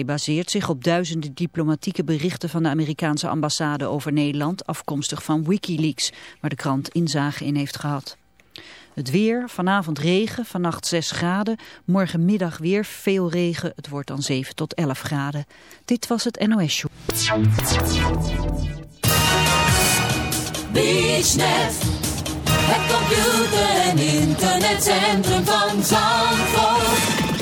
baseert zich op duizenden diplomatieke berichten van de Amerikaanse ambassade over Nederland, afkomstig van Wikileaks, waar de krant inzage in heeft gehad. Het weer, vanavond regen, vannacht 6 graden, morgenmiddag weer veel regen, het wordt dan 7 tot 11 graden. Dit was het NOS Show. Het computer- en internetcentrum van Zandvoort.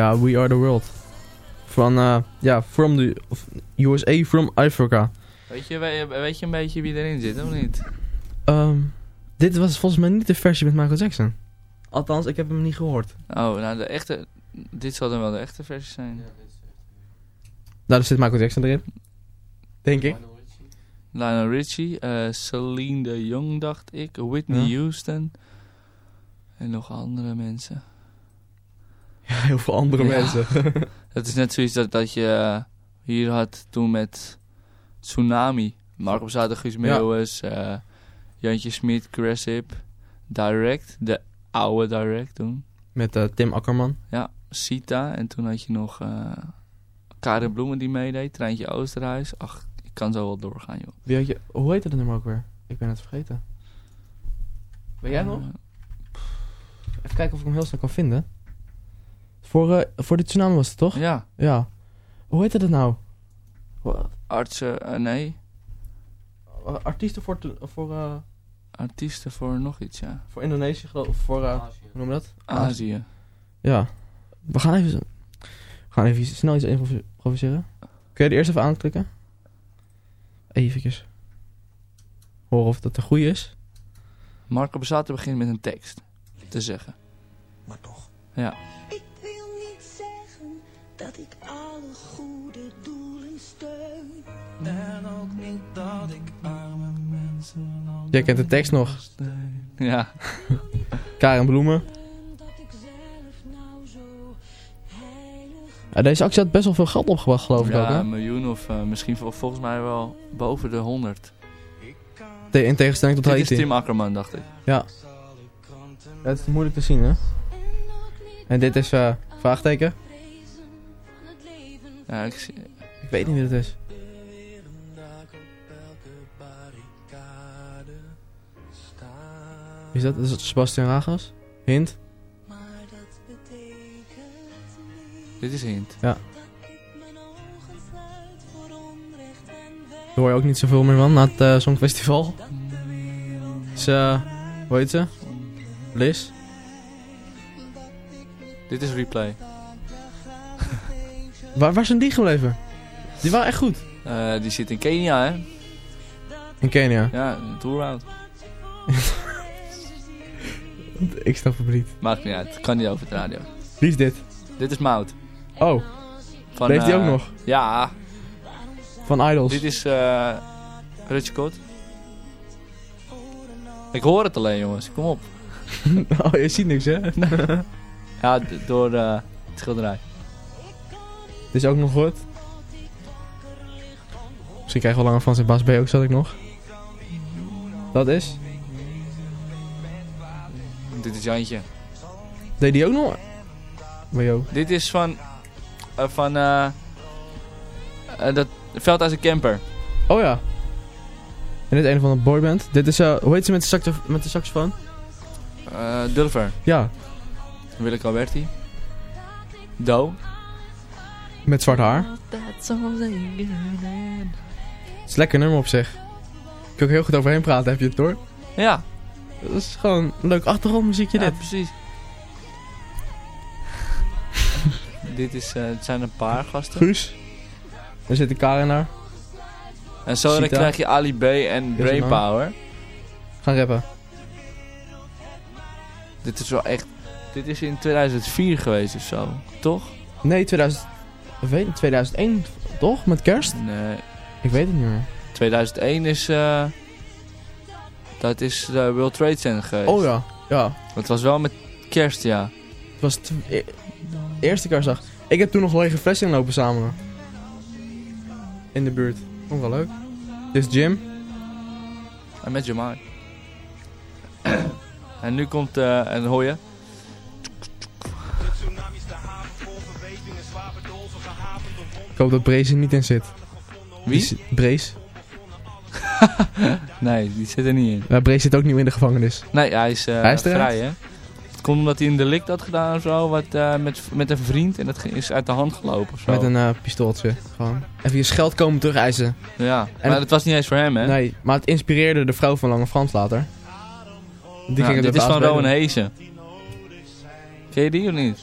Ja, We Are The World. Van, eh, ja, from the of USA, from Africa. Weet je, we- weet je een beetje wie erin zit, of niet? Ehm, dit was volgens mij niet de versie met Michael Jackson. Althans, ik heb hem niet gehoord. Oh, nou de echte... Dit zal dan wel de echte versie zijn. Nou, er zit Michael Jackson erin. Denk ik. Lionel Richie, eh Celine de Jong dacht ik, Whitney Ja. Houston en nog andere mensen. Ja, heel veel andere Ja. mensen. Het is net zoiets dat, dat je eh, hier had toen met Tsunami. Marco Zater, Guus Meeuwis, eh, Jantje Smit, Cressip, Direct, de oude Direct toen. met eh, Tim Akkerman. Ja, Sita en toen had je nog eh Karin Bloemen die meedeed, Treintje Oosterhuis. Ach, ik kan zo wel doorgaan joh. Wie had je, hoe heette dat nummer ook weer? Ik ben het vergeten. Ben jij nog? Even kijken of ik hem heel snel kan vinden. Voor, eh, voor de tsunami was het toch? ja, Ja. Hoe heette dat nou? Artsen, eh, nee, eh, artiesten voor, voor, eh, artiesten voor nog iets, ja. voor Indonesië geloof ik. Voor, hoe noem je dat? Azië. Ja. We gaan even, we gaan even snel iets improvi- improviseren. Kun je er eerst even aanklikken? Eventjes. Horen of dat de goede is. Marco Bazzato begint met een tekst te zeggen. Maar toch. Ja, Ik dat ik alle goede doelen steun. En ook niet dat ik arme mensen Jij kent de tekst nog. ja. Karen Bloemen. Dat ik zelf nou zo heilig Ja, deze actie had best wel veel geld opgebracht geloof ik ook ja, hè? een miljoen of eh, misschien vol- volgens mij wel boven de 100. Te- in tegenstelling tot Dit is Haiti. Tim Akkerman, dacht ik. Ja. ja. Het is moeilijk te zien hè? En dit is eh vraagteken. Ja, ik zie... Ik weet niet wie het is. Wie is dat? Is dat Sebastian Ragas? Hint? Dit is Hint. Ja. Daar hoor je ook niet zoveel meer van na het eh, Songfestival. Is, eh, hoe heet ze? Liz? Dit is Replay. Waar, waar zijn die gebleven? Die waren echt goed. Eh, die zit in Kenia, hè? In Kenia. Ja, in Tourhout. Ik snap het niet. Maakt niet uit, kan niet over de radio. Wie is dit? Dit is Mout. Oh, Van, leeft die eh, ook nog? Ja, Van Idols. dit is eh Rutje Kot. Ik hoor het alleen, jongens. Kom op. oh, je ziet niks hè? Ja, door eh, het schilderij. Dit is ook nog goed. Misschien krijgen we langer van zijn Bas B ook, zat ik nog. Dat is. Dit is Jantje. Deed die ook nog? Wajo. Dit is van... eh, van... eh eh, dat Veldhuis en Camper. Oh ja. En dit is een van de boyband. Dit is, hoe heet ze met de, saxo met de saxofoon? Dulver. Ja, Willeke Alberti. Do. Met zwart haar. Het is lekker nummer op zich. Ik kan ook heel goed overheen praten, heb je het door? Ja, Dat is gewoon een leuk achtergrondmuziekje ja dit. precies. Dit is, eh, het zijn een paar gasten. Guus. Er zit een daar. En zo dan krijg je Ali B en Brainpower. Gaan rappen. Dit is wel echt... Dit is in 2004 geweest of zo, toch? Nee, 2000... Weet niet, 2001 toch? Met kerst? Nee. Ik weet het niet meer. 2001 is... eh dat is de World Trade Center geweest. Oh ja, ja. Het was wel met kerst, ja. Het was tw- e- eerste kerstdag. Ik heb toen nog lege flessen in lopen zamelen. In de buurt. Vond ik wel leuk. Dit is Jim. En met Jamal. en nu komt... eh en hoor je... hoop dat Brace er niet in zit. Wie? Brace. Nee, die zit er niet in. Ja, Brace zit ook niet meer in de gevangenis. Nee, hij is, eh Hij is vrij, hè. Het komt omdat hij een delict had gedaan of zo, wat, eh, met, met een vriend. En dat is uit de hand gelopen of zo. Met een eh, pistooltje. Gewoon. Even je geld komen terug eisen. Ja, En- maar dat was niet eens voor hem, hè. Nee, maar het inspireerde de vrouw van Lange Frans later. Die Ja, ging het dit is van. Rowan Hezen. Ken je die of niet?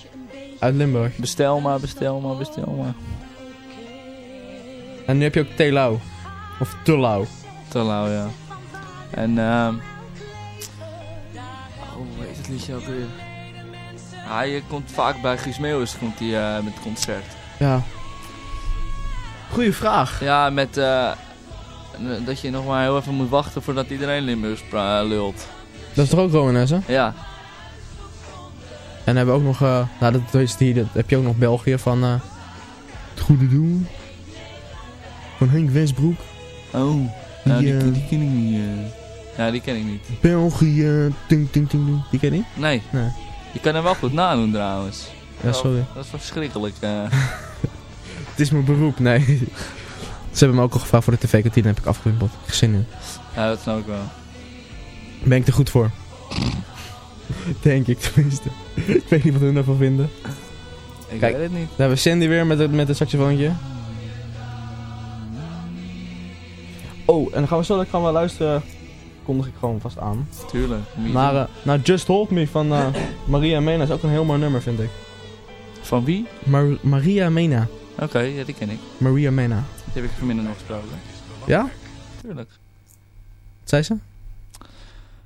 Uit Limburg. Bestel maar, bestel maar, bestel maar. En nu heb je ook Telau. Of Telau. Te lauw, ja. En, ehm... oh, hoe heet het liedje ook weer? Hij komt vaak bij Guus Meeuwis komt hij, eh, met het concert. Ja. Goeie vraag. Ja, met eh, dat je nog maar heel even moet wachten voordat iedereen Limburgs lult. Dat is toch ook Romanes, hè? Ja, En dan hebben we ook nog, eh, nou dat, is die, dat heb je ook nog België van eh, Het Goede Doen. Van Henk Westbroek. oh. Nou, die, eh, die ken ik niet. eh. Ja, die ken ik niet. België. Ting, ting, ting, ting. Die ken niet? Nee. Nee. Je kan hem wel goed nadoen trouwens. Ja, sorry. Dat is verschrikkelijk. eh. Het is mijn beroep, nee. Ze hebben me ook al gevraagd voor de tv-kantine, heb ik afgewimpeld. Geen zin in. ja, dat snap ik wel. Ben ik er goed voor? Denk ik tenminste. ik weet niet wat hun ervan vinden. Ik Kijk. weet het niet. Dan hebben we Sandy weer met het, met het saxofoontje. En dan gaan we zo gaan we luisteren. Kondig ik gewoon vast aan. Tuurlijk. Naar, eh, naar Just Hold Me van eh, Maria Mena is ook een heel mooi nummer, vind ik. Van wie? Mar- Maria Mena. Oké, ja, die ken ik. Maria Mena. Die heb ik vanmiddag nog gesproken. Ja? Tuurlijk. Wat zei ze?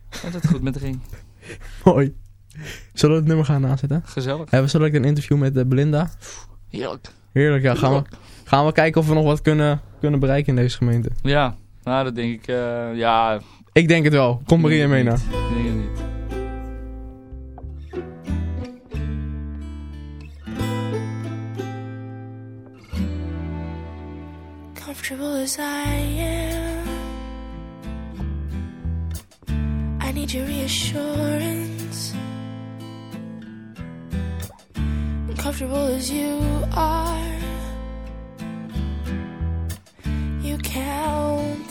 Gaat het goed met de ring? Mooi. Zullen we het nummer gaan aanzetten? Gezellig. Hebben we direct een interview met eh, Belinda? Heerlijk. Heerlijk, ja. Gaan we, gaan we kijken of we nog wat kunnen, kunnen bereiken in deze gemeente. Ja, nou dat denk ik, eh, ja... Ik denk het wel. Kom Maria Mena. Ik denk het niet. comfortable as I am. I need your reassurance. Comfortable as you are, you count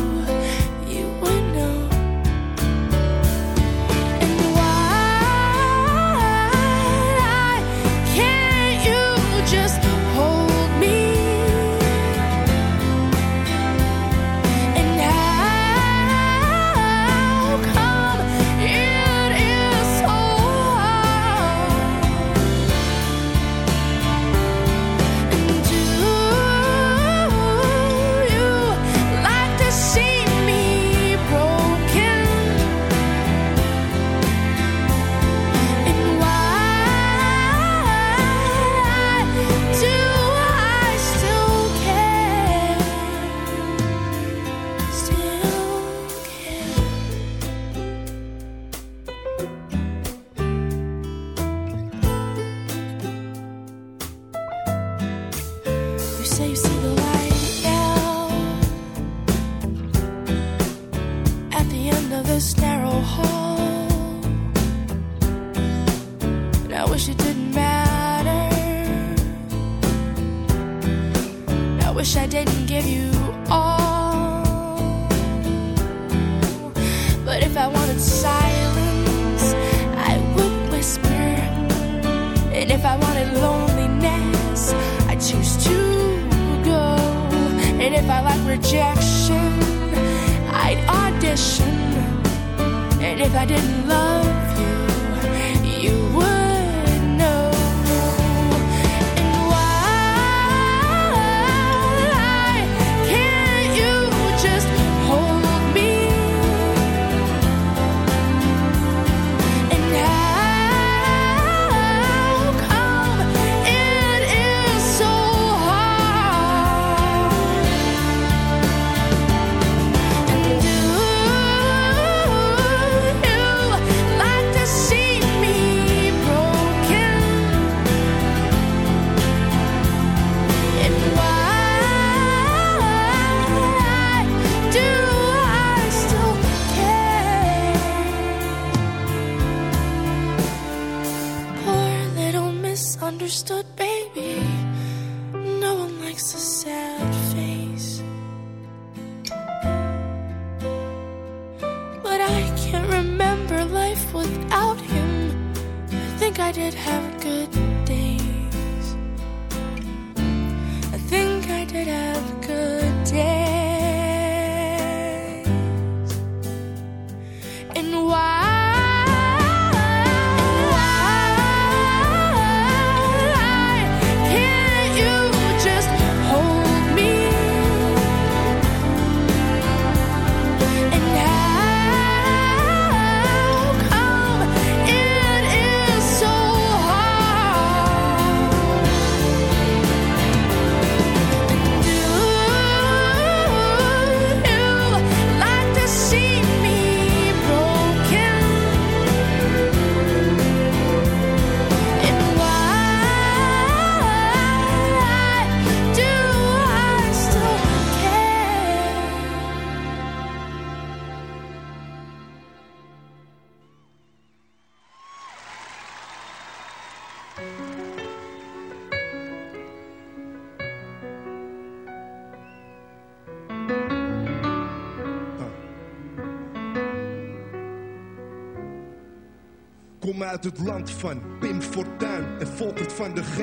uit het land van Pim Fortuyn en Volkert van de G.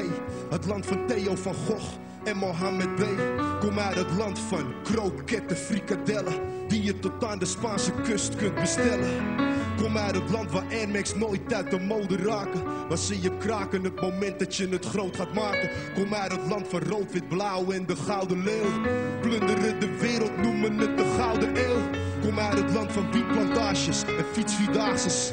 Het land van Theo van Gogh en Mohammed B. Kom uit het land van kroketten, frikadellen, die je tot aan de Spaanse kust kunt bestellen. Kom uit het land waar Air Max nooit uit de mode raken. Waar ze je kraken het moment dat je het groot gaat maken. Kom uit het land van rood, wit, blauw en de gouden leeuw. Plunderen de wereld, noemen het de gouden eeuw. Kom uit het land van wietplantages en fietsvierdaagses.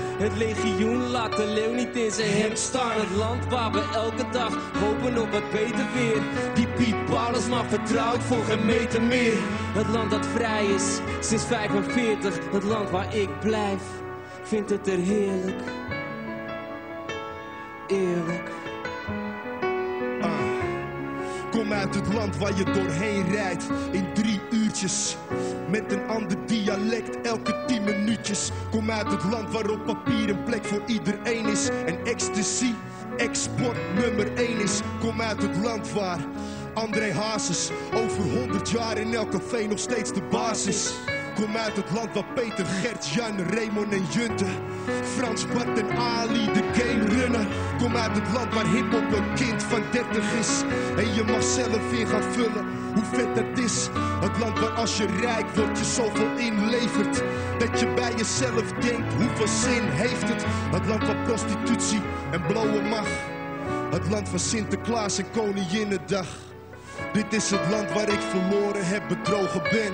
Het legioen laat de leeuw niet in zijn hemd staan. Het land waar we elke dag hopen op wat beter weer. Die Piet Paulus maar vertrouwd voor geen meter meer. Het land dat vrij is sinds 45. Het land waar ik blijf, vindt het er heerlijk. Eerlijk. Kom uit het land waar je doorheen rijdt in drie uurtjes. Met een ander dialect elke tien minuutjes. Kom uit het land waar op papier een plek voor iedereen is. En ecstasy, export nummer één is. Kom uit het land waar André Hazes over 100 jaar in elk café nog steeds de basis. Kom uit het land waar Peter, Gert, Jan, Raymond en Junte Frans, Bart en Ali de game runnen. Kom uit het land waar hiphop een kind van 30 is. En je mag zelf in gaan vullen hoe vet dat is. Het land waar als je rijk wordt je zoveel inlevert. Dat je bij jezelf denkt hoeveel zin heeft het? Het land waar prostitutie en blowen mag. Het land van Sinterklaas en Koninginnedag. Dit is het land waar ik verloren heb, bedrogen ben.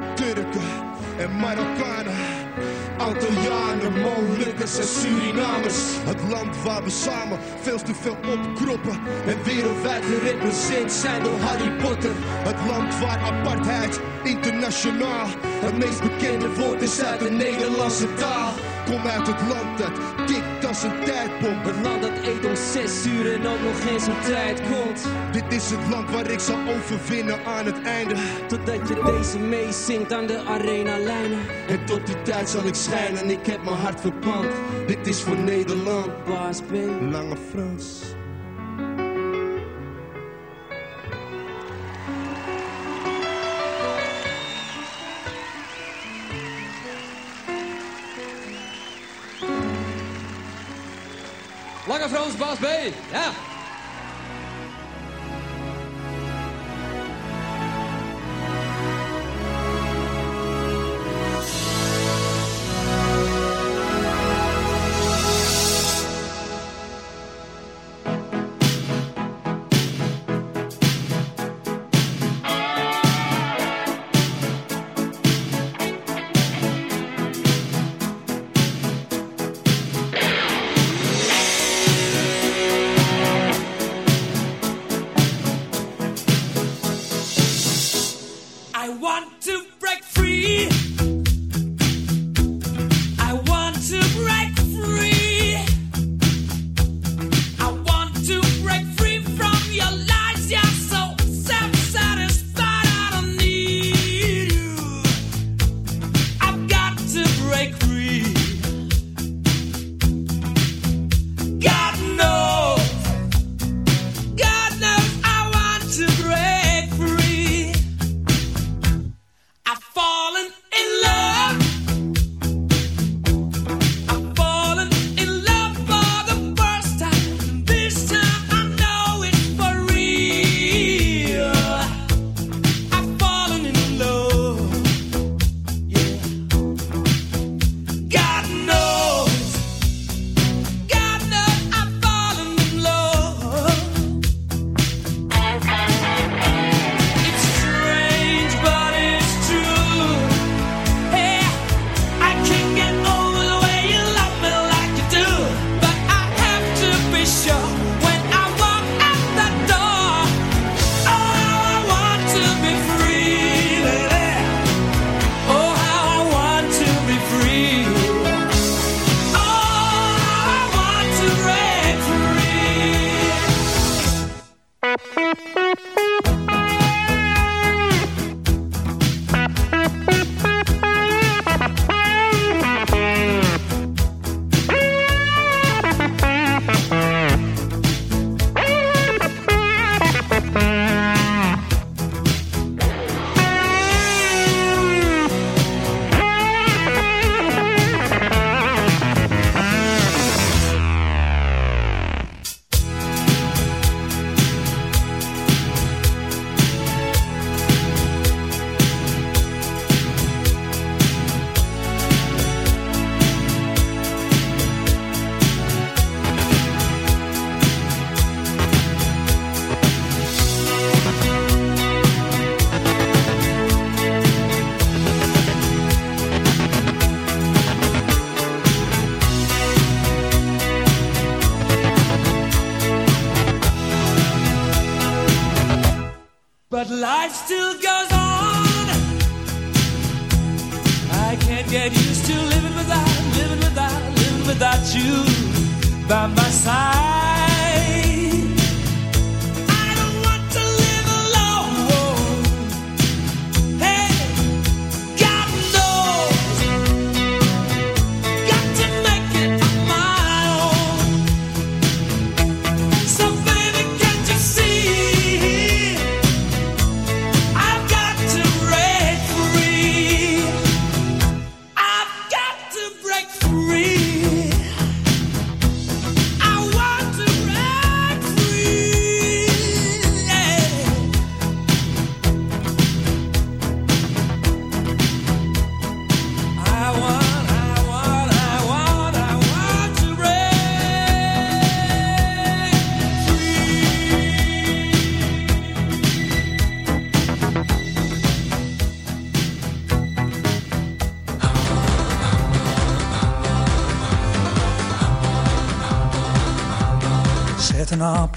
Turken en Marokkanen. Antillianen, Molukkers en Surinamers. Het land waar we samen veel te veel opkroppen. En wereldwijd gerepresenteerd zijn door Harry Potter. Het land waar apartheid internationaal het meest bekende woord is uit de Nederlandse taal. Kom uit het land dat tikt als een tijdbom. Het land dat eet om zes uur en ook nog geen zijn tijd komt. Dit is het land waar ik zal overwinnen aan het einde. Totdat je deze meezingt aan de arena lijnen. En tot die tijd zal ik schijnen, ik heb mijn hart verpand. Dit is voor Nederland. Baas B. Lange Frans. Lange Frans, baas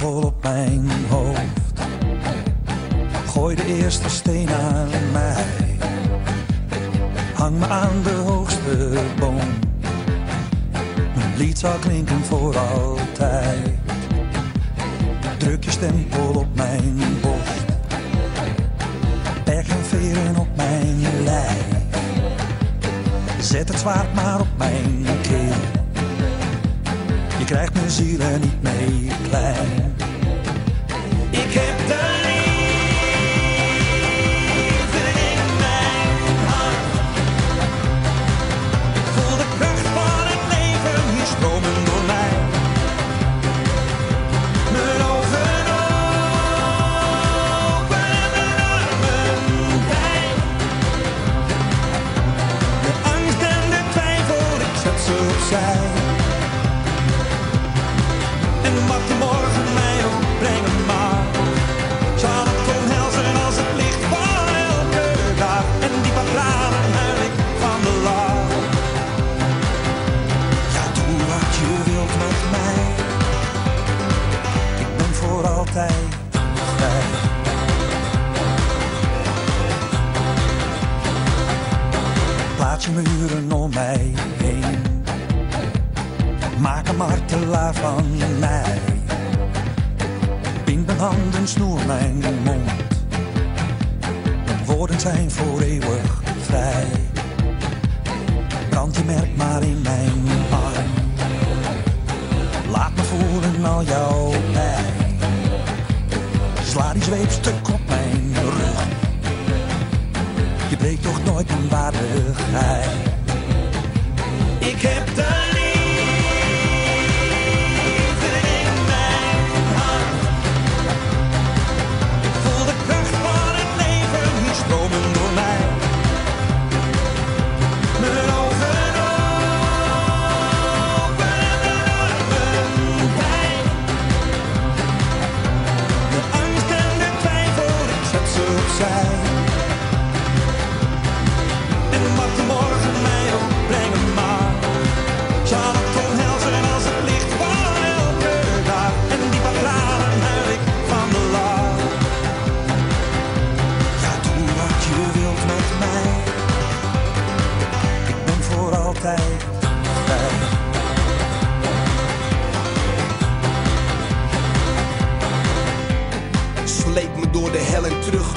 kogel op mijn hoofd. Gooi de eerste steen. handen snoer mijn mond. Mijn woorden zijn voor eeuwig vrij. Brand je merk maar in mijn arm. Laat me voelen al jouw pijn. Sla die zweep stuk op mijn rug. Je breekt toch nooit een waardigheid. Ik heb de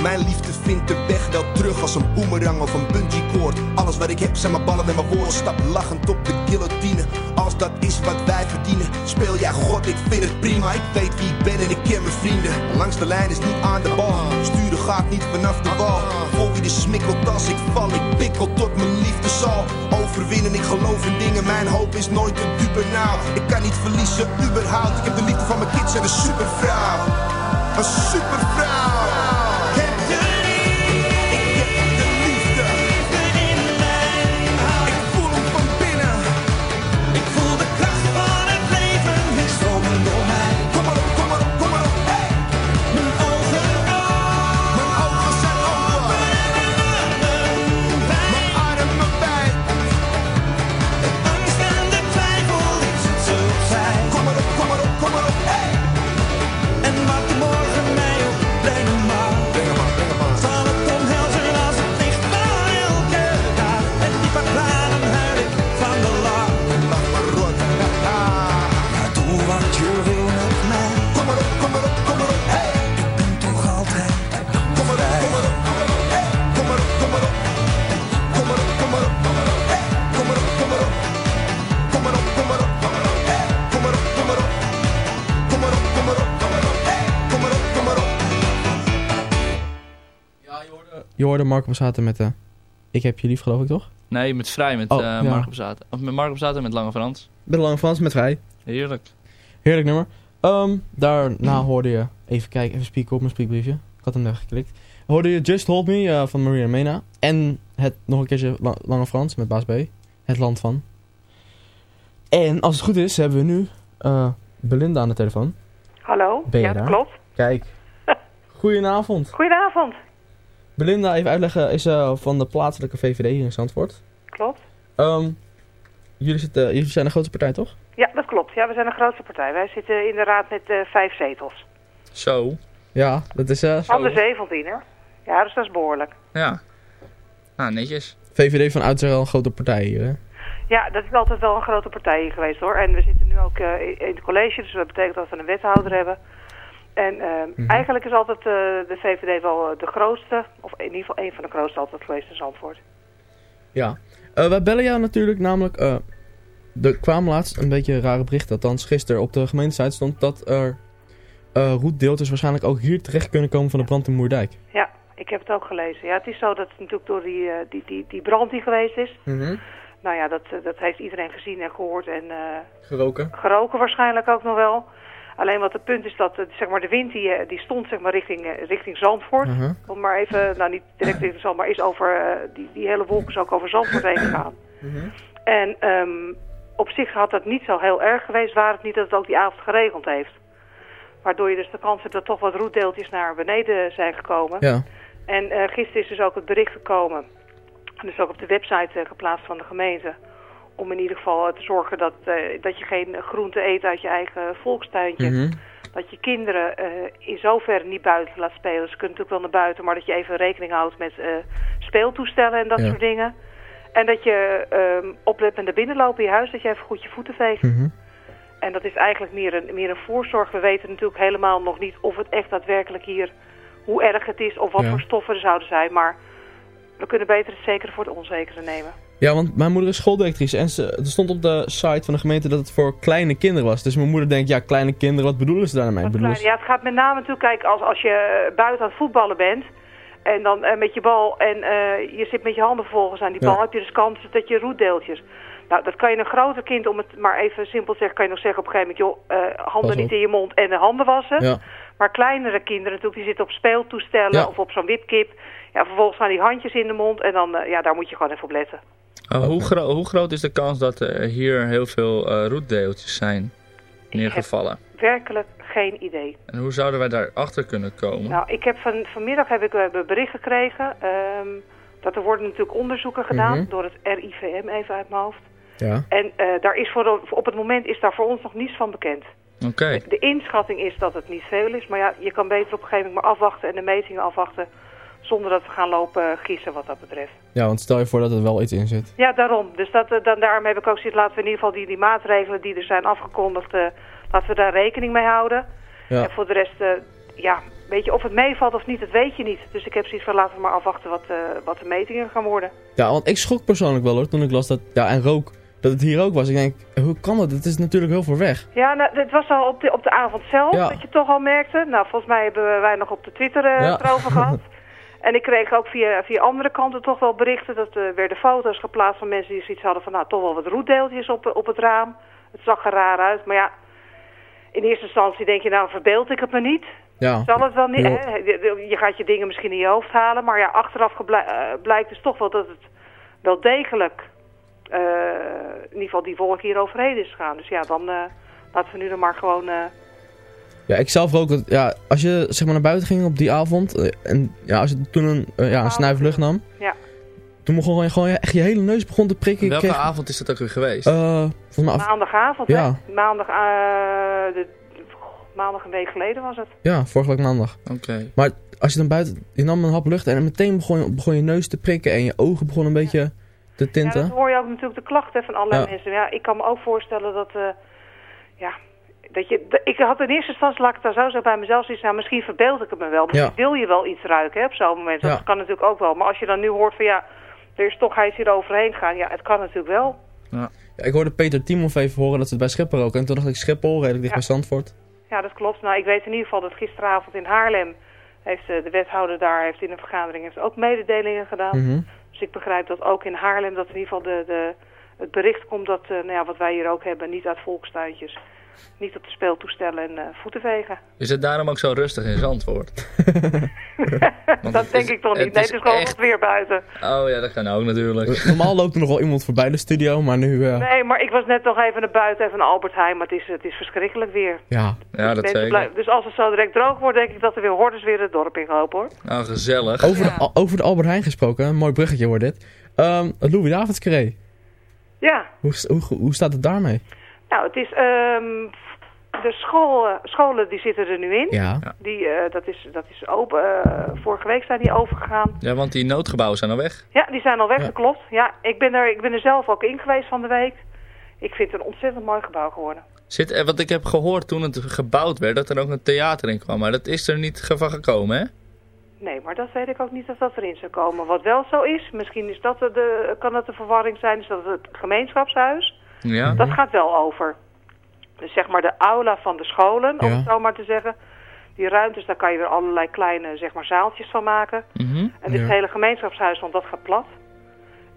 Mijn liefde vindt de weg wel terug als een boemerang of een bungee cord. Alles wat ik heb zijn mijn ballen en mijn woorden. Stap lachend op de guillotine, als dat is wat wij verdienen. Speel jij god, ik vind het prima. Ik weet wie ik ben en ik ken mijn vrienden. Langs de lijn is niet aan de bal. Sturen gaat niet vanaf de bal. Volg wie de smikkelt als ik val. Ik pikkel tot mijn liefde zal overwinnen. Ik geloof in dingen, mijn hoop is nooit een dupe. Nou, ik kan niet verliezen, überhaupt. Ik heb de liefde van mijn kids en een supervrouw. Een supervrouw. Hoorde Marco Borsato met de Ik heb je lief, geloof ik toch? Nee, met Vrij, met Oh, eh ja. Marco. Of met Marco en met Lange Frans. Met Lange Frans, met Vrij. Heerlijk. Heerlijk nummer. Ehm, daarna hoorde je, even kijken, even spieken op mijn spiekbriefje. Ik had hem net geklikt. Hoorde je Just Hold Me eh, van Maria Mena. En het nog een keertje La- Lange Frans met Baas B. Het land van. En als het goed is, hebben we nu eh, Belinda aan de telefoon. Hallo? Ben je ja, daar? dat klopt. Kijk. Goedenavond. Goedenavond. Belinda, even uitleggen, is eh, van de plaatselijke VVD hier in Zandvoort. Klopt. Ehm, jullie, zitten, jullie zijn de grootste partij, toch? Ja, dat klopt. Ja, we zijn de grootste partij. Wij zitten in de raad met eh, vijf zetels. Zo. Ja, dat is... eh Van de 17, hè? Ja, dus dat is behoorlijk. Ja. Nou, netjes. VVD van oudsher al een grote partij hier, hè? Ja, dat is altijd wel een grote partij hier geweest, hoor. En we zitten nu ook eh, in het college, dus dat betekent dat we een wethouder hebben. En eh, Mhm. eigenlijk is altijd eh, de VVD wel eh, de grootste, of in ieder geval een van de grootste altijd geweest in Zandvoort. Ja. Eh, wij bellen jou natuurlijk, namelijk... er kwam laatst een beetje een rare bericht, althans gisteren op de gemeentesite stond dat er roetdeeltjes waarschijnlijk ook hier terecht kunnen komen van de brand in Moerdijk. Ja, ik heb het ook gelezen. Ja, het is zo dat het natuurlijk door die, die, die, die brand die geweest is. Nou ja, dat, dat heeft iedereen gezien en gehoord en Geroken. geroken waarschijnlijk ook nog wel. Alleen wat het punt is dat eh, zeg maar, de wind die, eh, die stond zeg maar, richting, eh, richting Zandvoort. Mhm. Om maar even, nou niet direct richting Zandvoort, maar is over, die, die hele wolk is ook over Zandvoort heen gegaan. En ehm, op zich had dat niet zo heel erg geweest, waar het niet dat het ook die avond geregeld heeft. Waardoor je dus de kans hebt dat toch wat roetdeeltjes naar beneden zijn gekomen. Ja. En eh, gisteren is dus ook het bericht gekomen, dus ook op de website geplaatst van de gemeente, om in ieder geval te zorgen dat, eh, dat je geen groente eet uit je eigen volkstuintje. Mhm. Dat je kinderen eh, in zoverre niet buiten laat spelen. Ze kunnen natuurlijk wel naar buiten, maar dat je even rekening houdt met eh, speeltoestellen en dat Ja. soort dingen. En dat je ehm oplet met naar binnen lopen in je huis, dat je even goed je voeten veegt. Mhm. En dat is eigenlijk meer een, meer een voorzorg. We weten natuurlijk helemaal nog niet of het echt daadwerkelijk hier, hoe erg het is of wat Ja. voor stoffen er zouden zijn. Maar we kunnen beter het zekere voor het onzekere nemen. Ja, want mijn moeder is schooldirectrice en ze, er stond op de site van de gemeente dat het voor kleine kinderen was. Dus mijn moeder denkt, ja, kleine kinderen, wat bedoelen ze daarmee? Ze- Ja, het gaat met name natuurlijk, kijk, als, als je buiten aan het voetballen bent en dan eh, met je bal en eh, je zit met je handen vervolgens aan die Ja. bal, heb je dus kans dat je roetdeeltjes. Nou, dat kan je een groter kind, om het maar even simpel te zeggen, kan je nog zeggen op een gegeven moment, joh, eh, handen niet in je mond en de handen wassen. Ja. Maar kleinere kinderen natuurlijk, die zitten op speeltoestellen Ja. of op zo'n wipkip. Ja, vervolgens gaan die handjes in de mond en dan, eh, ja, daar moet je gewoon even op letten. Uh, hoe, gro- hoe groot is de kans dat er hier heel veel eh, roetdeeltjes zijn neergevallen? Werkelijk geen idee. En hoe zouden wij daarachter kunnen komen? Nou, ik heb van, vanmiddag heb ik eh, een bericht gekregen ehm, dat er worden natuurlijk onderzoeken gedaan Mhm. door het RIVM, even uit mijn hoofd. Ja. En eh, daar is voor, op het moment is daar voor ons nog niets van bekend. Oké. De inschatting is dat het niet veel is, maar ja, je kan beter op een gegeven moment maar afwachten en de metingen afwachten zonder dat we gaan lopen gissen wat dat betreft. Ja, want stel je voor dat er wel iets in zit. Ja, daarom. Dus dat, eh, dan, daarom heb ik ook gezegd, laten we in ieder geval die, die maatregelen die er zijn afgekondigd, eh, laten we daar rekening mee houden. Ja. En voor de rest, eh, ja, weet je, of het meevalt of niet, dat weet je niet. Dus ik heb zoiets van, laten we maar afwachten wat, eh, wat de metingen gaan worden. Ja, want ik schrok persoonlijk wel hoor, toen ik las dat, ja, en rook, dat het hier ook was. Ik denk, hoe kan dat? Het is natuurlijk heel ver weg. Ja, nou, het was al op de, op de avond zelf Ja. dat je toch al merkte. Nou, volgens mij hebben wij nog op de Twitter Ja. erover gehad. En ik kreeg ook via, via andere kanten toch wel berichten. Dat er werden foto's geplaatst van mensen die zoiets hadden van... nou, toch wel wat roetdeeltjes op, op het raam. Het zag er raar uit. Maar ja, in eerste instantie denk je... nou, verbeeld ik het me niet. Ja. Zal het wel niet, hè? Je gaat je dingen misschien in je hoofd halen. Maar ja, achteraf eh, blijkt dus toch wel dat het wel degelijk... eh, in ieder geval die wolk hier overheen is gegaan. Dus ja, dan eh, laten we nu dan maar gewoon... Ja, ik zelf het, ja, als je zeg maar naar buiten ging op die avond, eh, en ja, als je toen een, eh, ja, een snuif lucht nam, ja. toen begon je gewoon echt je hele neus begon te prikken. Ik Welke kreeg- avond is dat ook weer geweest? Eh, af- Maandagavond, Ja. hè? Maandag, eh, de, maandag een week geleden was het. Ja, vorige week maandag. Oké. Maar als je dan buiten, je nam een hap lucht en meteen begon je, begon je neus te prikken en je ogen begonnen een beetje te Ja, tinten. dat hoor je ook natuurlijk de klachten van allerlei Ja. mensen. Ja, ik kan me ook voorstellen dat, eh, ja, dat je, ik had in eerste instantie, laat ik dan zo zeggen, bij mezelf zoiets, nou, misschien verbeeld ik het me wel. Misschien Ja. wil je wel iets ruiken, hè, op zo'n moment. Dat Ja. kan natuurlijk ook wel. Maar als je dan nu hoort van, ja, er is toch, hij is hier overheen gegaan. Ja, het kan natuurlijk wel. Ja, ik hoorde Peter Timhoff even horen dat ze het bij Schiphol roken. En toen dacht ik, Schiphol, redelijk dicht Ja. bij Zandvoort. Ja, dat klopt. Nou, ik weet in ieder geval dat gisteravond in Haarlem Heeft eh, de wethouder daar heeft in een vergadering heeft ook mededelingen gedaan. Mhm. Dus ik begrijp dat ook in Haarlem dat in ieder geval de, de, het bericht komt dat, eh, nou ja, wat wij hier ook hebben, niet uit volkstuintjes. Niet op de speeltoestellen en eh, voeten vegen. Is het daarom ook zo rustig in Zandvoort? dat denk ik toch niet. het Nee, is het is gewoon echt- het weer buiten. Oh ja, dat kan ook natuurlijk. Normaal loopt er nog wel iemand voorbij de studio, maar nu... eh, Nee, maar ik was net nog even naar buiten, even naar Albert Heijn, maar het is, het is verschrikkelijk weer. Ja. Ja, dat Mensen zeker. Dus als het zo direct droog wordt, denk ik dat er weer hordes weer het dorp in lopen, hoor. Nou, gezellig. Over, de, over de Albert Heijn gesproken, een mooi bruggetje wordt dit. Ehm het Louis Davids carré. Ja, Hoe, hoe, hoe staat het daarmee? Nou, het is... ehm, de school, eh, scholen die zitten er nu in. Ja. Die, eh, dat, is, dat is open. eh, vorige week zijn die overgegaan. Ja, want die noodgebouwen zijn al weg. Ja, die zijn al weg, dat klopt. Ja, ik ben, er, ik ben er zelf ook in geweest van de week. Ik vind het een ontzettend mooi gebouw geworden. Zit, wat ik heb gehoord toen het gebouwd werd, dat er ook een theater in kwam. Maar dat is er niet van gekomen, hè? Nee, maar dat weet ik ook niet dat dat erin zou komen. Wat wel zo is, misschien is dat de, de, kan dat de verwarring zijn, is dat het gemeenschapshuis. Ja. Dat gaat wel over. Dus zeg maar de aula van de scholen, om Ja. het zo maar te zeggen. Die ruimtes, daar kan je weer allerlei kleine zeg maar, zaaltjes van maken. Mhm. En dit Ja. hele gemeenschapshuis, want dat gaat plat.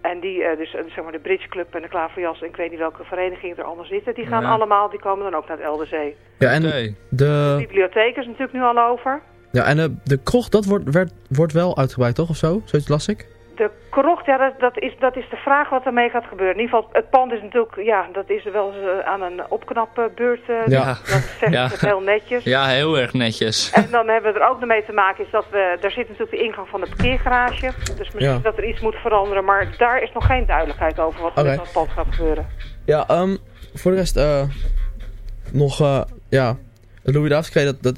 En die, eh, dus eh, zeg maar de Bridge Club en de Klaverjas, en ik weet niet welke verenigingen er allemaal zitten, die gaan Ja. allemaal, die komen dan ook naar het LDC. Ja, en De de, bibliotheek is natuurlijk nu al over. ja, en de, de krocht, dat wordt, werd, wordt wel uitgebreid, toch? Of zo? Zoiets las ik. De krocht, ja, dat, dat, is, dat is de vraag wat ermee gaat gebeuren. In ieder geval, het pand is natuurlijk, ja, dat is wel eens eh, aan een opknapbeurt. eh, Ja. Dat zegt Ja. het heel netjes. Ja, heel erg netjes. En dan hebben we er ook nog mee te maken, is dat we, daar zit natuurlijk de ingang van de parkeergarage. Dus misschien Ja. dat er iets moet veranderen, maar daar is nog geen duidelijkheid over wat er met dat pand gaat gebeuren. Ja, ehm, voor de rest, eh, nog, eh, ja, het Louis Davids dat, dat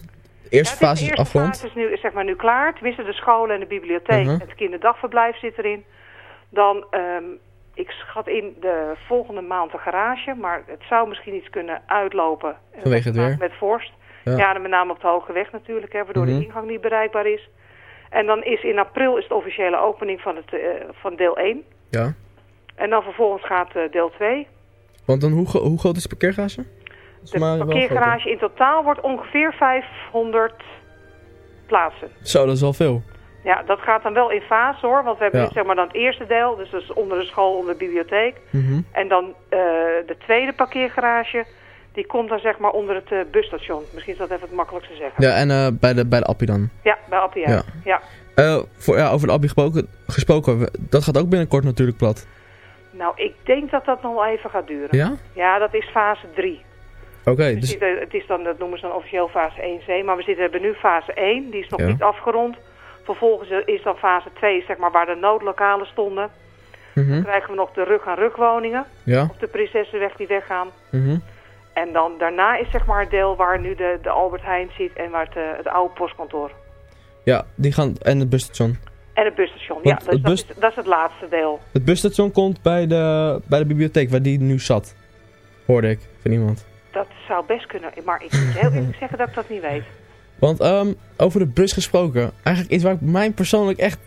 eerste Ja, fase de is eerste afgerond. fase is nu, zeg maar nu klaar. Tenminste, de scholen en de bibliotheek Mhm. en het kinderdagverblijf zit erin. Dan, ehm, ik schat in de volgende maand de garage. Maar het zou misschien iets kunnen uitlopen. eh, Vanwege het met- weer. Met vorst. Ja. Ja, met name op de Hoge Weg natuurlijk, hè, waardoor Mhm. de ingang niet bereikbaar is. En dan is in april is de officiële opening van, het, eh, van deel 1. Ja. En dan vervolgens gaat eh, deel 2. Want dan, hoe, hoe groot is de parkeergarage? De wel parkeergarage in totaal wordt ongeveer 500 plaatsen. Zo, dat is wel veel. Ja, dat gaat dan wel in fase hoor. Want we hebben Ja. zeg maar dan het eerste deel. Dus dat is onder de school, onder de bibliotheek. Mhm. En dan eh, de tweede parkeergarage. Die komt dan zeg maar onder het eh, busstation. Misschien is dat even het makkelijkste zeggen. Ja, en eh, bij, de, bij de Appie dan. Ja, bij Appia. Ja. Ja. Voor, ja, over de Appie gesproken, dat gaat ook binnenkort natuurlijk plat. Nou, ik denk dat dat nog wel even gaat duren. Ja? Ja, dat is fase 3. Oké, dus... zitten- het is dan, dat noemen ze dan officieel fase 1C. Maar we zitten, hebben nu fase 1. Die is nog Ja. niet afgerond. Vervolgens is dan fase 2, zeg maar, waar de noodlokalen stonden. Mhm. Dan krijgen we nog de rug-aan-rug woningen. Ja. Op de Prinsessenweg die weggaan. Mhm. En dan daarna is zeg maar het deel waar nu de, de Albert Heijn zit en waar het, eh, het oude postkantoor. Ja, die gaan... En het busstation. En het busstation. Want ja, dus het dat, is, dat is het laatste deel. Het busstation komt bij de, bij de bibliotheek, waar die nu zat. Hoorde ik van iemand. Dat zou best kunnen, maar ik moet heel eerlijk zeggen dat ik dat niet weet. Want ehm, over de bus gesproken, eigenlijk iets waar ik mij persoonlijk echt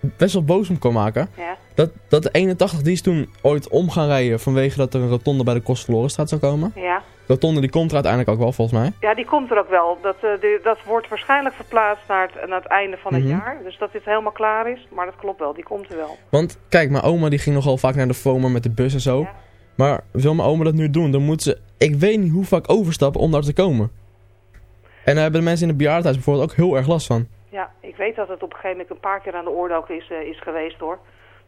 best wel boos om kan maken. Ja. Dat, dat de 81 die is toen ooit om gaan rijden vanwege dat er een rotonde bij de Kostverlorenstraat zou komen. Ja. De rotonde die komt er uiteindelijk ook wel volgens mij. ja, die komt er ook wel. Dat, eh, de- dat wordt waarschijnlijk verplaatst naar het, naar het einde van het Mhm. jaar. Dus dat dit helemaal klaar is. Maar dat klopt wel, die komt er wel. Want kijk, mijn oma die ging nogal vaak naar de FOMA met de bus en zo. Maar wil mijn oma dat nu doen, dan moet ze, ik weet niet hoe vaak overstappen om daar te komen. En daar hebben de mensen in het bejaardenhuis bijvoorbeeld ook heel erg last van. Ja, ik weet dat het op een gegeven moment een paar keer aan de orde ook is, eh, is geweest hoor.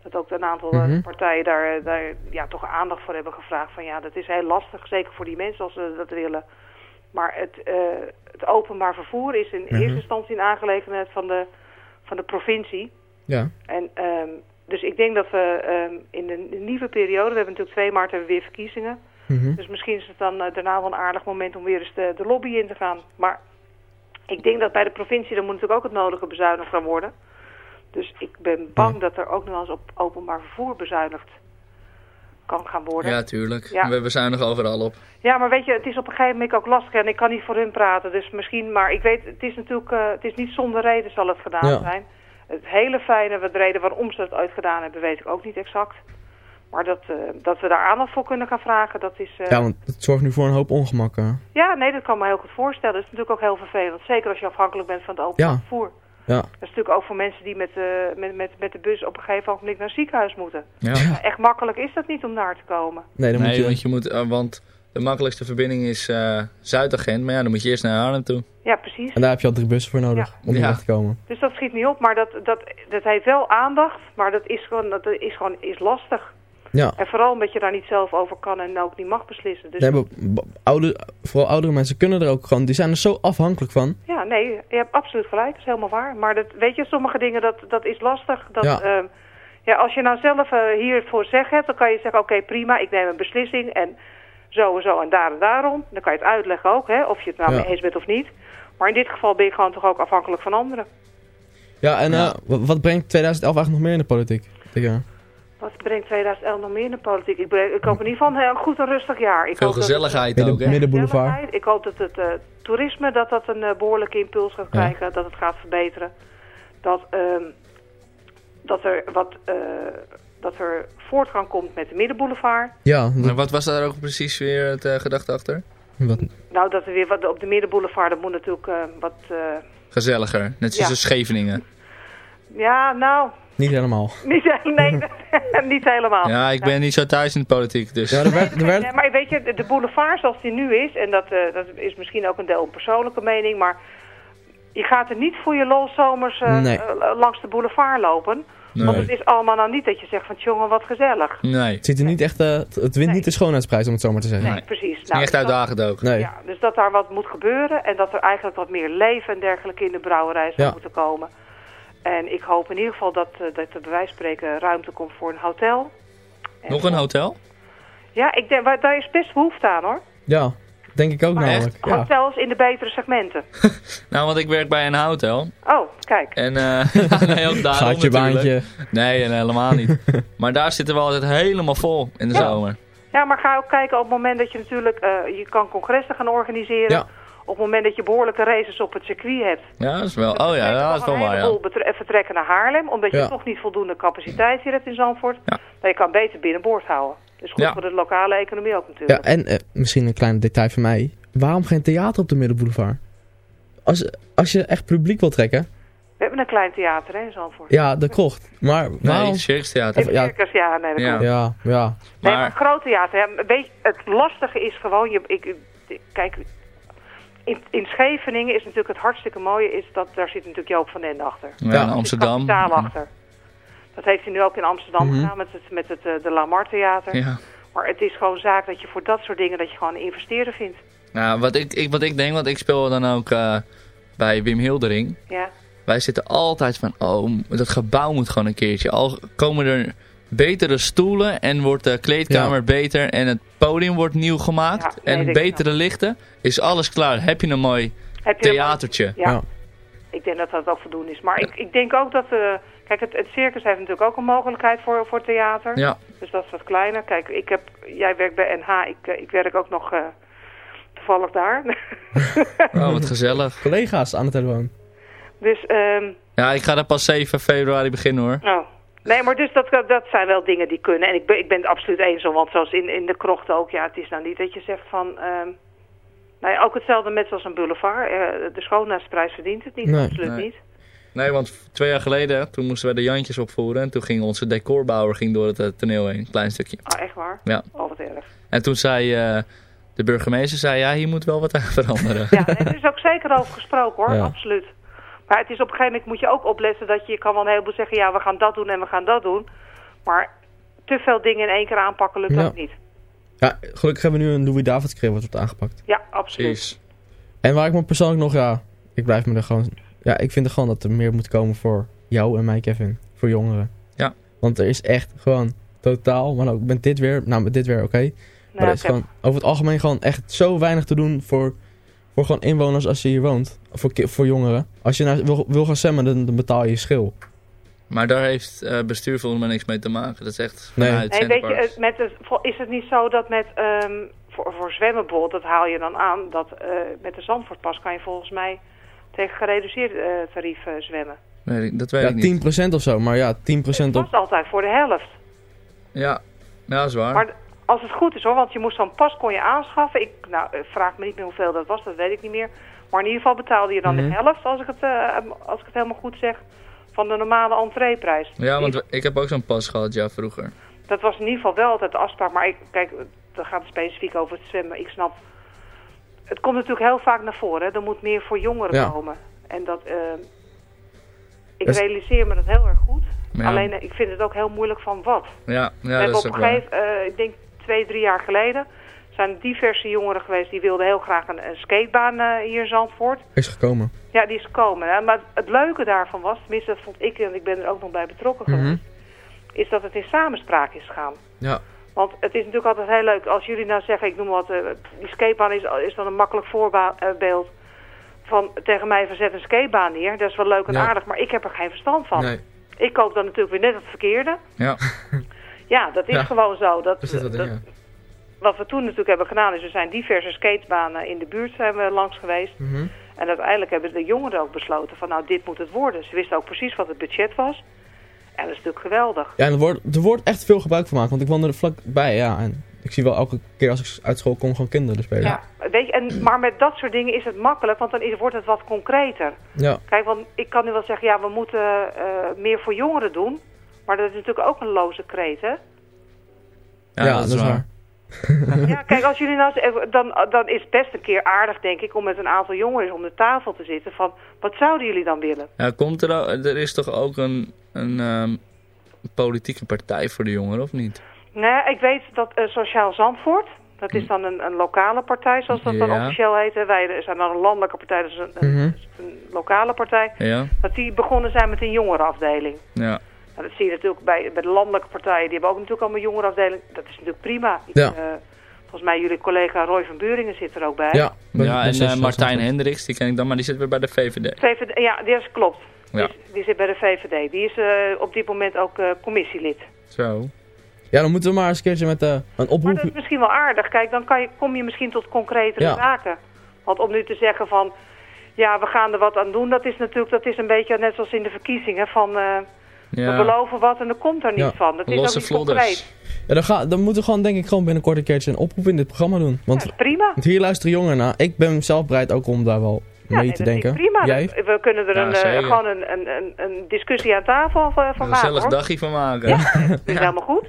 Dat ook een aantal eh, Mhm. partijen daar, eh, daar ja, toch aandacht voor hebben gevraagd. Van ja, dat is heel lastig, zeker voor die mensen als ze dat willen. Maar het, het openbaar vervoer is in Mhm. eerste instantie een aangelegenheid van de, van de provincie. Ja. En, ehm, dus ik denk dat we ehm, in de, nieuwe periode, we hebben natuurlijk 2 maart hebben we weer verkiezingen. Mhm. Dus misschien is het dan eh, daarna wel een aardig moment om weer eens de, de lobby in te gaan. Maar ik denk dat bij de provincie, er moet natuurlijk ook het nodige bezuinigd gaan worden. Dus ik ben bang dat er ook nog wel eens op openbaar vervoer bezuinigd kan gaan worden. Ja, tuurlijk. Ja. We bezuinigen overal op. Ja, maar weet je, het is op een gegeven moment ook lastig en ik kan niet voor hun praten. Dus misschien, maar ik weet, het is natuurlijk, eh, het is niet zonder reden zal het gedaan Ja. zijn. Het hele fijne, wat de reden waarom ze het ooit gedaan hebben, weet ik ook niet exact. Maar dat, eh, dat we daar aandacht voor kunnen gaan vragen, dat is... eh, Ja, want het zorgt nu voor een hoop ongemakken. ja, nee, dat kan me heel goed voorstellen. Dat is natuurlijk ook heel vervelend. Zeker als je afhankelijk bent van het openbaar Ja. vervoer. Ja. Dat is natuurlijk ook voor mensen die met, de met, met, met de bus op een gegeven moment naar het ziekenhuis moeten. Ja. Echt makkelijk is dat niet om daar te komen. Nee, dan nee, moet je... want je moet, eh, want de makkelijkste verbinding is eh Zuidagent, maar ja, dan moet je eerst naar Arnhem toe. Ja, precies. En daar heb je al drie bussen voor nodig om hier Ja. weg te komen. Dus dat schiet niet op, maar dat, dat, dat heeft wel aandacht, maar dat is gewoon, dat is gewoon is lastig. Ja. En vooral omdat je daar niet zelf over kan en ook niet mag beslissen. Dus Nee, oude, vooral oudere mensen kunnen er ook gewoon, die zijn er zo afhankelijk van. ja, nee, je hebt absoluut gelijk, dat is helemaal waar. Maar dat, weet je, sommige dingen, dat, dat is lastig. Dat, Ja. ja. ja, als je nou zelf eh, hiervoor zeg hebt, dan kan je zeggen, oké, prima, ik neem een beslissing en zo en zo en daar en daarom. Dan kan je het uitleggen ook, hè, of je het nou Ja. mee eens bent of niet. Maar in dit geval ben je gewoon toch ook afhankelijk van anderen. Ja, en eh, wa- wat brengt 2011 eigenlijk nog meer in de politiek? Denk je? Wat brengt 2011 nog meer in de politiek? Ik, breng- ik hoop in ieder geval een heel goed en rustig jaar. Ik Veel het- gezelligheid Midden- ook, hè? Middenboulevard. Ik hoop dat het eh, toerisme dat dat een eh, behoorlijke impuls gaat krijgen. Dat het gaat verbeteren. Dat, ehm, dat, er wat, eh, dat er voortgang komt met de Middenboulevard. Ja, Maar wat was daar ook precies weer het eh, gedachte achter? wat, Nou, dat er weer wat op de Middenboulevard, dat moet natuurlijk eh, wat... eh, Gezelliger, net zoals Ja. in Scheveningen. ja, nou, niet helemaal. niet, nee, niet helemaal. Ja, ik ben niet zo thuis in de politiek, dus... Ja, er werd, er werd, Nee, maar weet je, de, de boulevard zoals die nu is, en dat, eh, dat is misschien ook een deel een persoonlijke mening, maar je gaat er niet voor je lolzomers Nee. eh, langs de boulevard lopen. Want Nee. het is allemaal nou niet dat je zegt van jongen, wat gezellig. Nee, het ziet er niet echt, eh, het- wint niet de schoonheidsprijs om het zo maar te zeggen. Nee, precies. het is niet echt uitdagend ook. Nee. Ja, dus dat daar wat moet gebeuren en dat er eigenlijk wat meer leven en dergelijke in de brouwerij zou Ja. moeten komen. En ik hoop in ieder geval dat, eh, dat er bij wijze van spreken ruimte komt voor een hotel. En Nog een hotel? Ja, ik denk, waar- daar is best behoefte aan hoor. Ja, denk ik ook Maar namelijk. Ja. Hotels in de betere segmenten. Nou, want ik werk bij een hotel. Oh, kijk. En eh nee, ook daarom baantje. Nee, helemaal niet. maar daar zitten we altijd helemaal vol in de Ja. zomer. Ja, maar ga ook kijken op het moment dat je natuurlijk, eh, je kan congressen gaan organiseren. Ja. Op het moment dat je behoorlijke races op het circuit hebt. Ja, dat is wel... Oh ja, ja, dat is wel waar, ja. ja. vertrekken naar Haarlem, omdat je Ja. toch niet voldoende capaciteit hier hebt in Zandvoort. Maar je kan beter binnenboord houden. Dus goed Ja. voor de lokale economie ook Ja, natuurlijk. en eh, misschien een klein detail van mij. Waarom geen theater op de Middenboulevard? Als, als je echt publiek wil trekken, We hebben een klein theater hè, in Zandvoort. ja, de krocht. Maar waarom? Nee, Circus Theater. Of- ja, Circus, ja, nee, dat Ja. klopt. ja, ja. Nee, maar groot theater. Ja, weet je, het lastige is gewoon, je, ik, kijk, in, in Scheveningen is natuurlijk het hartstikke mooie, is dat daar zit natuurlijk Joop van den Ende achter. ja, in Ja. Er zit Amsterdam. kapitaal achter. Dat heeft hij nu ook in Amsterdam Mhm. gedaan met het, met het eh, de Lamar Theater. Ja. Maar het is gewoon zaak dat je voor dat soort dingen, dat je gewoon een investeerder vindt. Nou, wat ik, ik, wat ik denk, want ik speel dan ook eh, bij Wim Hildering. Ja. Wij zitten altijd van, oh, dat gebouw moet gewoon een keertje. Al komen er betere stoelen en wordt de kleedkamer Ja. beter en het podium wordt nieuw gemaakt. Ja, nee, en betere lichten, is alles klaar. Heb je een mooi je theatertje. Ja. Ja. Ik denk dat dat ook voldoende is. Maar ik, ik denk ook dat... eh kijk, het, het circus heeft natuurlijk ook een mogelijkheid voor, voor theater. Ja. Dus dat is wat kleiner. Kijk, ik heb, jij werkt bij NH. Ik, eh, ik werk ook nog eh, toevallig daar. Oh, wat gezellig. Collega's aan de telefoon. dus, ehm Ja, ik ga er pas 7 februari beginnen hoor. nou... Nee, maar dus dat, dat- zijn wel dingen die kunnen. En ik ben, ik ben het absoluut eens om, want zoals in, in de krocht ook, ja, het is nou niet dat je zegt van... ehm nou ja, ook hetzelfde met zoals een boulevard. Eh, de schoonheidsprijs verdient het niet, Nee. absoluut Nee. niet. Nee, want twee jaar geleden, toen moesten wij de Jantjes opvoeren. En toen ging onze decorbouwer ging door het eh, toneel heen, een klein stukje. Ah, echt waar? Ja. Oh, wat erg. En toen zei eh, de burgemeester, zei, ja, hier moet wel wat aan veranderen. Ja, en er is ook zeker over gesproken hoor, Ja. absoluut. Maar het is op een gegeven moment moet je ook opletten dat je, je kan wel een heleboel zeggen, ja we gaan dat doen en we gaan dat doen. Maar te veel dingen in één keer aanpakken lukt Ja. ook niet. Ja, gelukkig hebben we nu een Louis Davids wat wordt aangepakt. Ja, absoluut. Precies. En waar ik me persoonlijk nog, ja, ik blijf me er gewoon... Ja, ik vind er gewoon dat er meer moet komen voor jou en mij, Kevin. Voor jongeren. Ja. Want er is echt gewoon totaal, maar ook met dit weer, nou met dit weer oké. maar Nou, er is gewoon over het algemeen gewoon echt zo weinig te doen voor, voor gewoon inwoners als je hier woont. Voor, voor jongeren. Als je nou wil, wil gaan zwemmen, dan, dan betaal je je schil. Maar daar heeft eh bestuur volgens mij niks mee te maken. Dat is echt Nee. vanuit Nee, weet je, met het, is het niet zo dat met, ehm, voor, voor zwemmen bijvoorbeeld, dat haal je dan aan, dat eh, met de Zandvoortpas kan je volgens mij tegen gereduceerd eh, tarief zwemmen. Ik- dat weet Ja, ik niet. 10% of zo, maar ja, 10% Het op... was altijd voor de helft. Ja, ja dat is waar. Maar als het goed is hoor, want je moest zo'n pas kon je aanschaffen. Ik nou, eh, vraag me niet meer hoeveel dat was, dat weet ik niet meer. Maar in ieder geval betaalde je dan Mhm. de helft, als ik, het, eh, als ik het helemaal goed zeg, van de normale entreeprijs. Ja, want we- ik heb ook zo'n pas gehad, ja, vroeger. Dat was in ieder geval wel altijd de afspraak. Maar ik, kijk, dan gaat het specifiek over het zwemmen. Ik snap, het komt natuurlijk heel vaak naar voren. Hè. Er moet meer voor jongeren Ja. komen. En dat, eh, ik Dus- realiseer me dat heel erg goed. Ja. Alleen, eh, ik vind het ook heel moeilijk van wat. Ja, ja We dat is op een gegeven, eh, ik denk twee, drie jaar geleden, zijn diverse jongeren geweest die wilden heel graag een, een skatebaan hier in Zandvoort. Is gekomen. Ja, die is gekomen. Hè. Maar het leuke daarvan was, tenminste dat vond ik en ik ben er ook nog bij betrokken geweest, Mhm. is dat het in samenspraak is gegaan. Ja. Want het is natuurlijk altijd heel leuk als jullie nou zeggen, ik noem wat, eh, die skatebaan is, is dan een makkelijk voorbeeld van tegen mij verzet een skatebaan neer. Dat is wel leuk en Ja. aardig, maar ik heb er geen verstand van. Nee. Ik koop dan natuurlijk weer net het verkeerde. Ja. Ja, dat is Ja. gewoon zo. Dat, wat in, we toen natuurlijk hebben gedaan is, er zijn diverse skatebanen in de buurt zijn we langs geweest. Mhm. En uiteindelijk hebben de jongeren ook besloten van nou, dit moet het worden. Ze wisten ook precies wat het budget was. En dat is natuurlijk geweldig. Ja, en er wordt, er wordt echt veel gebruik van gemaakt, want ik woon er vlakbij, ja. En ik zie wel elke keer als ik uit school kom gewoon kinderen er spelen. Ja, weet je, en, maar met dat soort dingen is het makkelijk, want dan is, wordt het wat concreter. Ja. Kijk, want ik kan nu wel zeggen, ja, we moeten eh, meer voor jongeren doen. Maar dat is natuurlijk ook een loze kreet, hè? Ja, dat is waar. Ja, kijk, als jullie nou, dan, dan is het best een keer aardig, denk ik, om met een aantal jongeren om de tafel te zitten van, wat zouden jullie dan willen? Ja, komt er, al- er is toch ook een, een ehm, politieke partij voor de jongeren, of niet? Nee, ik weet dat eh, Sociaal Zandvoort, dat is dan een, een lokale partij, zoals dat dan officieel heet. hè. Wij zijn dan een landelijke partij, dat is een, een, Mhm. een lokale partij. Ja, Dat die begonnen zijn met een jongerenafdeling. ja. Nou, dat zie je natuurlijk bij, bij de landelijke partijen. Die hebben ook natuurlijk allemaal jongerenafdeling. Dat is natuurlijk prima. Ik, Ja. eh, volgens mij jullie collega Roy van Buringen zit er ook bij. Ja, ja en eh, Martijn Hendricks, die ken ik dan, maar die zit weer bij de VVD. VVD, ja, die is, klopt. Ja, Die zit bij de VVD. Die is eh, op dit moment ook eh, commissielid. zo. Ja, dan moeten we maar eens een keertje met eh, een Maar oproep... dat is misschien wel aardig. Kijk, dan kan je, kom je misschien tot concretere Ja. zaken. Want om nu te zeggen van... Ja, we gaan er wat aan doen. Dat is natuurlijk dat is een beetje net zoals in de verkiezingen. Van, eh, Ja. We beloven wat en er komt er niet Ja. van. Dat is ook niet vlodders. concreet. Ja, dan, ga, dan moeten we gewoon denk ik gewoon binnenkort een keertje een oproep in dit programma doen. Want, prima. want hier luisteren jongeren naar. Ik ben zelf bereid ook om daar wel Ja, mee nee, te denken. prima. Jij? We kunnen er Ja, een, eh, gewoon een, een, een, een discussie aan tafel van, van Een maken. gezellig hoor. dagje van maken. Ja, dat is helemaal goed.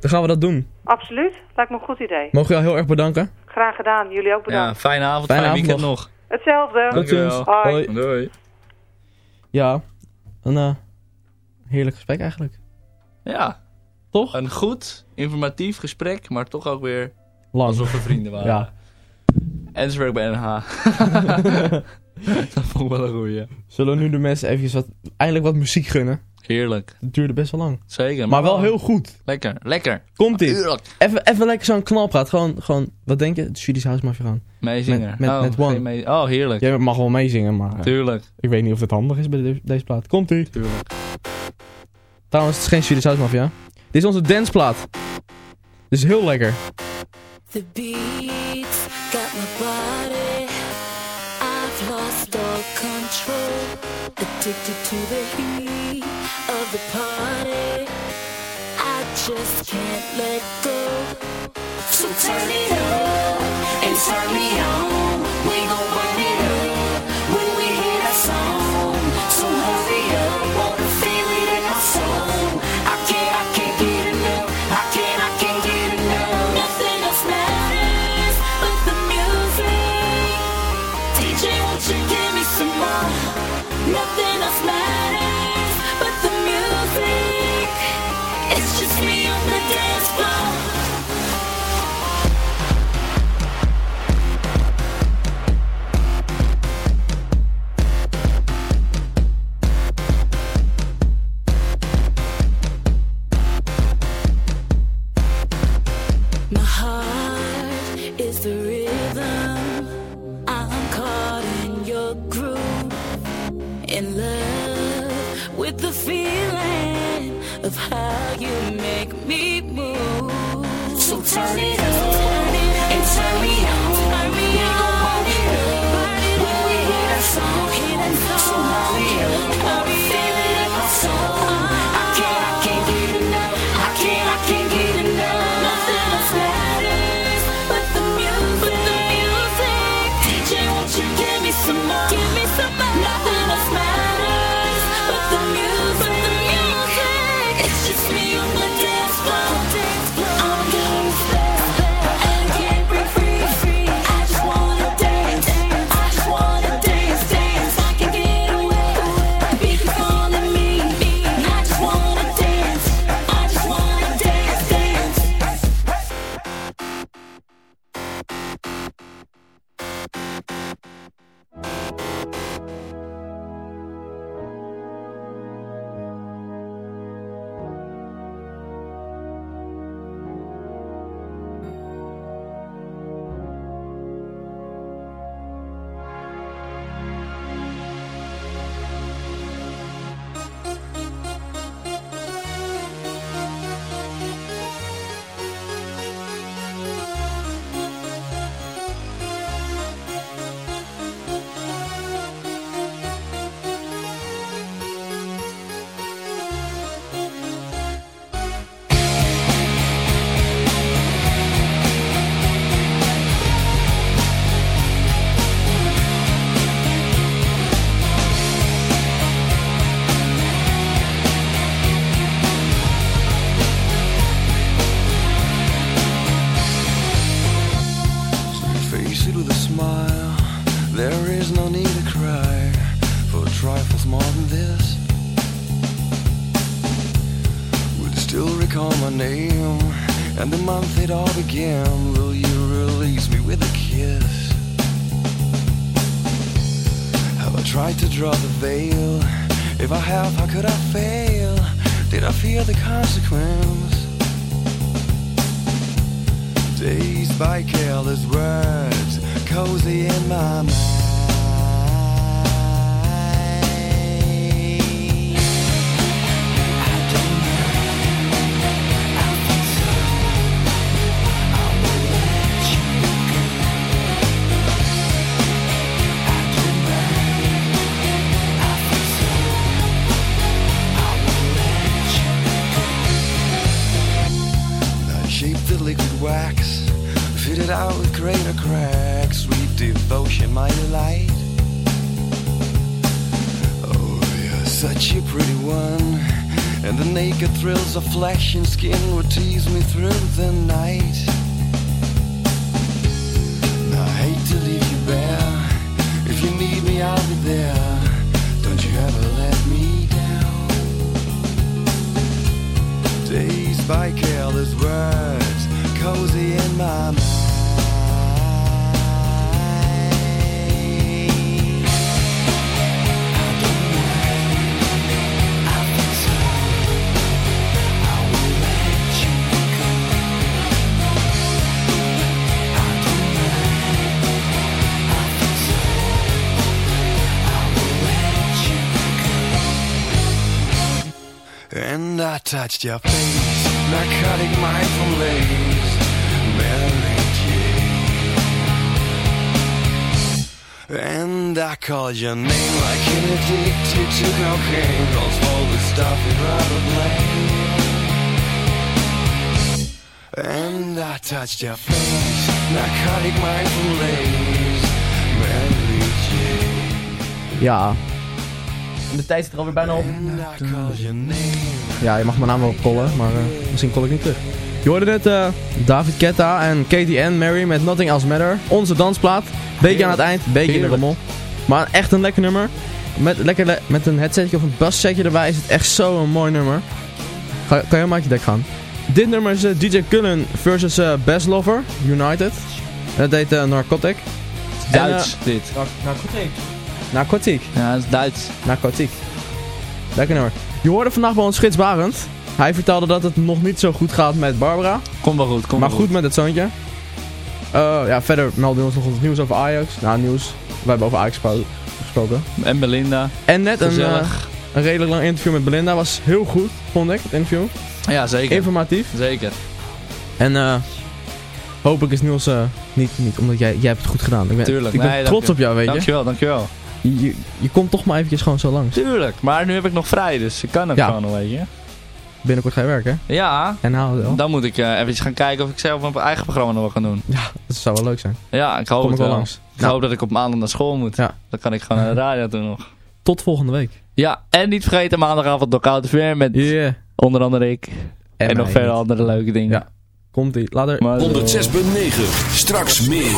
Dan gaan we dat doen. Absoluut. Lijkt me een goed idee. Mogen we jou heel erg bedanken. Graag gedaan. Jullie ook bedankt. Ja, fijne avond, Fijne fijn weekend nog. nog. Hetzelfde. Tot ziens. Dankjewel. Hoi. Doei. Ja, een eh, heerlijk gesprek eigenlijk. Ja. Toch? Een goed, informatief gesprek, maar toch ook weer Lang. alsof we vrienden waren. Ja. En ze werkt bij NH. dat vond ik wel een goeie. Zullen we nu de mensen eventjes wat, eindelijk wat muziek gunnen? Heerlijk. Het duurde best wel lang. Zeker. Maar wel heel goed. Lekker, lekker. Komt ie. Even, even lekker zo'n knalpraat. Gewoon, gewoon, wat denk je? Swedish House Mafia gaan. Meezingen. Met, met, oh, met One. oh, heerlijk. Jij mag wel meezingen, maar... eh, Tuurlijk. Ik weet niet of het handig is bij de- deze plaat. Komt ie. Tuurlijk. Trouwens, het is geen Swedish House Mafia. Dit is onze danceplaat. Dit is heel lekker. The beats got my body. I've lost all control. Addicted to the heat of the party. I just can't let go. So turn it up and turn me on. We gon' you make me move. So turn it up name and the month it all began. Will you release me with a kiss? Have I tried to draw the veil? If I have, how could I fail? Did I fear the consequence? Dazed by careless words, cozy in my mind. The thrills of flesh and skin would tease me through the night. Your face, narcotic mindful lace, Mary Jane. And I called your name like an addicted to cocaine, calls for the stuff you'd rather blame. And I touched your face, narcotic mindful lace, Mary Jane. Ja. De tijd zit er alweer bijna op. Ja, je mag mijn naam wel kollen, maar eh, misschien kol ik niet terug. Je hoorde net eh, David Ketta en Katie Ann Mary met Nothing Else Matter. Onze dansplaat. Beetje aan het eind, beetje in de rommel. Maar echt een lekker nummer. Met, lekker le- met een headsetje of een bassetje erbij is het echt zo'n mooi nummer. Ga, kan je een maatje dek gaan. Dit nummer is eh, DJ Cullen versus eh Best Lover, United. En dat heet Narcotic. Duits, En, dit. Narcotic. Narcotiek. Ja, dat is Duits. Narcotiek. Lekker nummer. Je hoorde vandaag bij ons Frits Barend. Hij vertelde dat het nog niet zo goed gaat met Barbara. Komt wel goed, komt maar wel goed met het zoontje. Eh, ja, verder melden we ons nog het nieuws over Ajax. Nou, nieuws. We hebben over Ajax gespro- gesproken. En Belinda. En net een, eh, een redelijk lang interview met Belinda. Was heel goed, vond ik, het interview. Ja, zeker. Informatief. Zeker. En eh hopelijk is Niels niet, niet, omdat jij, jij hebt het goed gedaan. Ik ben, Tuurlijk. ik ben Nee, trots op jou, weet je. Dankjewel, dankjewel. Je, je. komt toch maar eventjes gewoon zo langs. Tuurlijk. Maar nu heb ik nog vrij, dus ik kan het Ja. gewoon nog, weet je. Binnenkort ga je werken, hè? Ja. En nou wel. Dan moet ik eh eventjes gaan kijken of ik zelf mijn eigen programma nog ga doen. Ja, dat zou wel leuk zijn. Ja, ik hoop Kom het ik wel langs. Ik Nou. hoop dat ik op maandag naar school moet. Ja. Dan kan ik gewoon naar de radio doen nog. Tot volgende week. Ja, en niet vergeten maandagavond Knockout weer met Yeah. onder andere ik. En, En nog niet. andere leuke dingen. Ja. Komt ie. Later. Maar, eh, 106.9. Straks meer.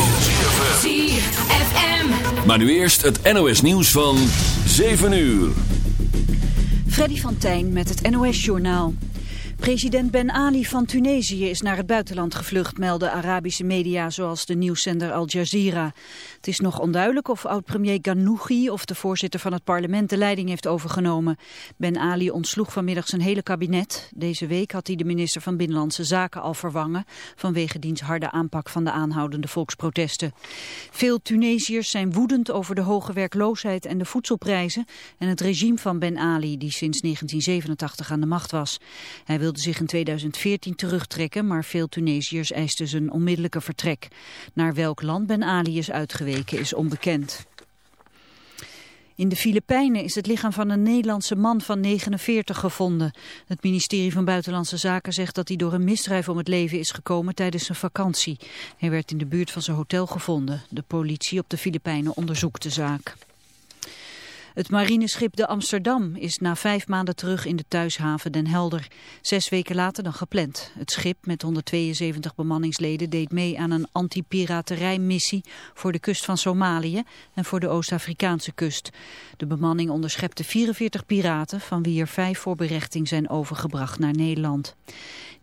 Maar nu eerst het NOS nieuws van 7 uur. Freddy van Tijn met het NOS-journaal. President Ben Ali van Tunesië is naar het buitenland gevlucht, melden Arabische media zoals de nieuwszender Al Jazeera. Het is nog onduidelijk of oud-premier Ghanouchi of de voorzitter van het parlement de leiding heeft overgenomen. Ben Ali ontsloeg vanmiddag zijn hele kabinet. Deze week had hij de minister van Binnenlandse Zaken al vervangen vanwege diens harde aanpak van de aanhoudende volksprotesten. Veel Tunesiërs zijn woedend over de hoge werkloosheid en de voedselprijzen en het regime van Ben Ali die sinds 1987 aan de macht was. Hij wilde zich in 2014 terugtrekken, maar veel Tunesiërs eisten zijn onmiddellijke vertrek. Naar welk land Ben Ali is uitgeweken is onbekend. In de Filipijnen is het lichaam van een Nederlandse man van 49 gevonden. Het ministerie van Buitenlandse Zaken zegt dat hij door een misdrijf om het leven is gekomen tijdens zijn vakantie. Hij werd in de buurt van zijn hotel gevonden. De politie op de Filipijnen onderzoekt de zaak. Het marineschip de Amsterdam is na vijf maanden terug in de thuishaven Den Helder. Zes weken later dan gepland. Het schip met 172 bemanningsleden deed mee aan een anti-piraterijmissie voor de kust van Somalië en voor de Oost-Afrikaanse kust. De bemanning onderschepte 44 piraten, van wie er vijf voor berechting zijn overgebracht naar Nederland.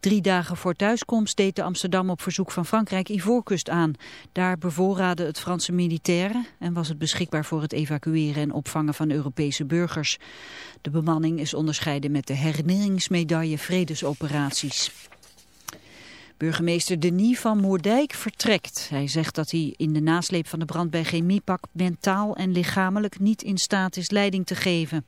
Drie dagen voor thuiskomst deed de Amsterdam op verzoek van Frankrijk Ivoorkust aan. Daar bevoorraden het Franse militairen en was het beschikbaar voor het evacueren en opvangen van Europese burgers. De bemanning is onderscheiden met de herinneringsmedaille vredesoperaties. Burgemeester Denis van Moerdijk vertrekt. Hij zegt dat hij in de nasleep van de brand bij Chemiepak mentaal en lichamelijk niet in staat is leiding te geven.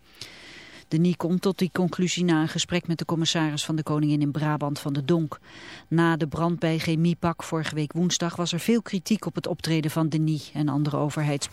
Denis komt tot die conclusie na een gesprek met de commissaris van de Koningin in Brabant van de Donk. Na de brand bij Chemiepak vorige week woensdag was er veel kritiek op het optreden van Denis en andere overheids